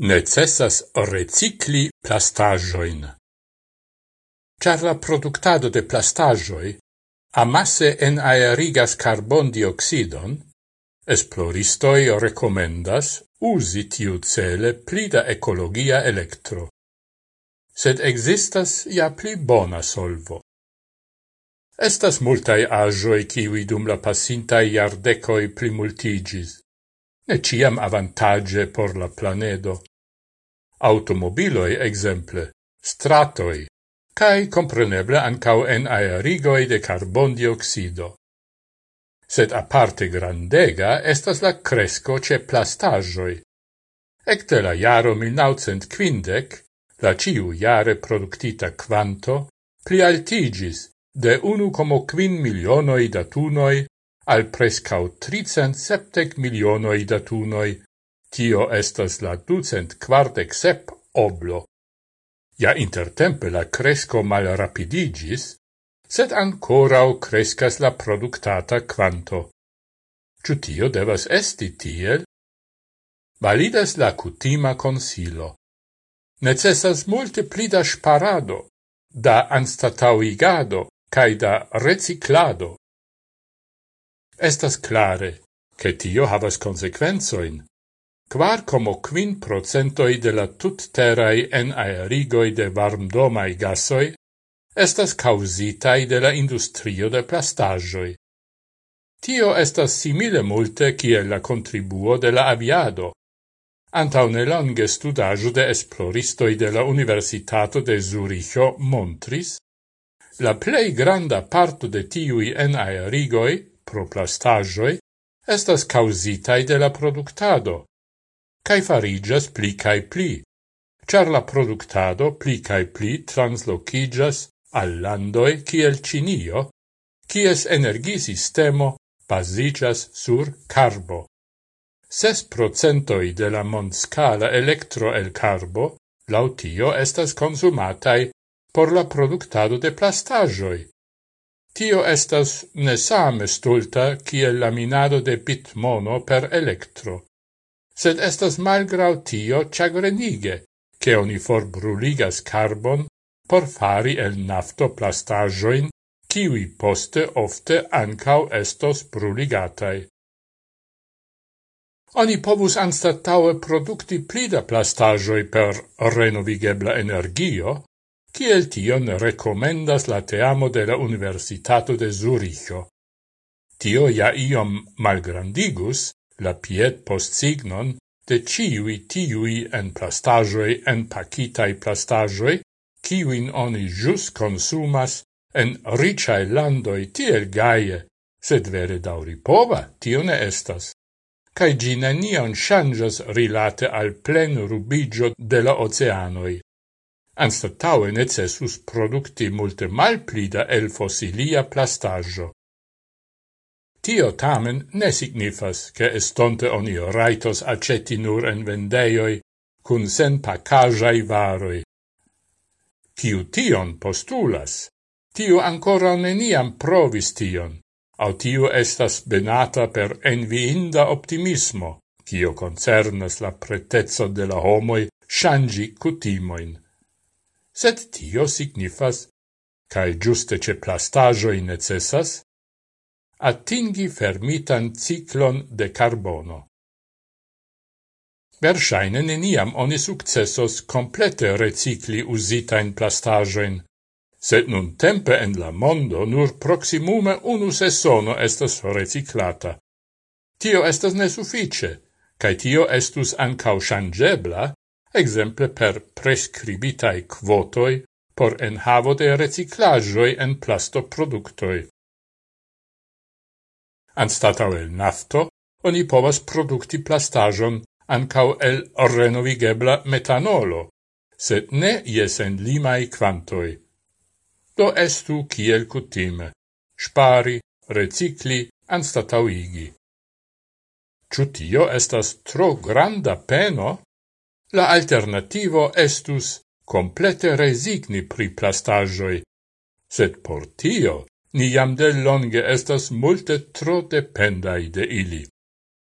necessas recicli plastajoin. Char la productado de plastajoi amasse en aerigas carbon dioxidon, esploristoi recomendas usi tiu cele plida ecologia electro. Sed existas ja pli bona solvo. Estas multae agioi kiwi dum la passintai iardecoi plimultigis, ne ciam avantage por la planedo automobiloi exemple, stratoi, cae compreneble ancau en aerigoi de carbondioxido. Sed aparte grandega estas la cresco ce plastajoi. Ecte la jaro 1950, la ciu jare productita quanto, pli altigis de 1,5 milionoi datunoi al prescau 370 milionoi datunoi Tio estas la ducent quardec sep oblo. Ja intertempe la cresco mal rapidigis, sed ancorau crescas la productata quanto. Ciu tio devas esti tiel? Validas la cutima consilo. Necessas multe pli da sparado, da anstatauigado, cae da reciclado. Estas clare, che tio havas consequenzoin, Quar como quin procentoi de la tutterai en aerigoi de varmdomai gasoi estas causitai de la industrio de plastagioi. Tio estas simile multe kiel la contribuo de la aviado. Antaune longe studaggio de esploristoi de la Universitato de Zuricho montris, la plei granda parto de tiui en aerigoi, pro plastagioi, estas causitai de la productado cae farigas pli cae pli, char la productado pli cae pli translocigas al landoi kiel Cinio, kies energisistemo basigas sur carbo. Ses procentoi de la mondscala electro el carbo, lautio estas consumatai por la productado de plastagioi. Tio estas nesame stulta kiel laminado de bitmono per electro sed estas malgrau tio chagrenige, che oni forbruligas carbon por fari el nafto plastajoin, kiwi poste ofte ancau estos bruligatai. Oni povus anstataue producti plida plastajoi per renovigebla energio, kiel tion recomendas la teamo de la Universitato de Zuricho. Tio ja iom malgrandigus la piet post signon de ciui tiui en plastajoi en pacitai plastajoi, ciuin oni jus consumas en ricae landoi tiel gaie, sed vere dauri pova, tio ne estas. Cai gine nion changas rilate al plen rubigio de la oceanoi. Anstataue necessus producti multe malplida el fossilia plastaggio. Tio tamen ne signifas che estonte oni raitos aceti nur en vendeioi cun sen pacajai varoi. Ciu tion postulas, tiu ancora neniam provis tion, au tiu estas benata per enviinda optimismo, cio concernas la pretezzo de la homoi shangi cutimoin. Sed tio signifas, cae giuste ce plastagioi necessas, attingi fermitan ciclon de carbono. Versaine neniam oni successos complete recicli usitain plastajoin, sed nun tempe en la mondo nur proximume unu sessono estas reciclata. Tio estas nesuffice, cae tio estus ancau changebla, exemple per prescribitai quotoi por enhavo de reciclajoi en plastoproductoi. Anstatau el nafto, oni povas produkti plastajon ancau el renovigebla metanolo, sed ne jesen limai quantoi. Do estu kiel cutime, spari, recicli, anstatauigi. Ciu tio estas tro granda peno, la alternativo estus complete resigni pri plastajoi, sed por tio Ni jam de longe estas multe tro dependai de ili.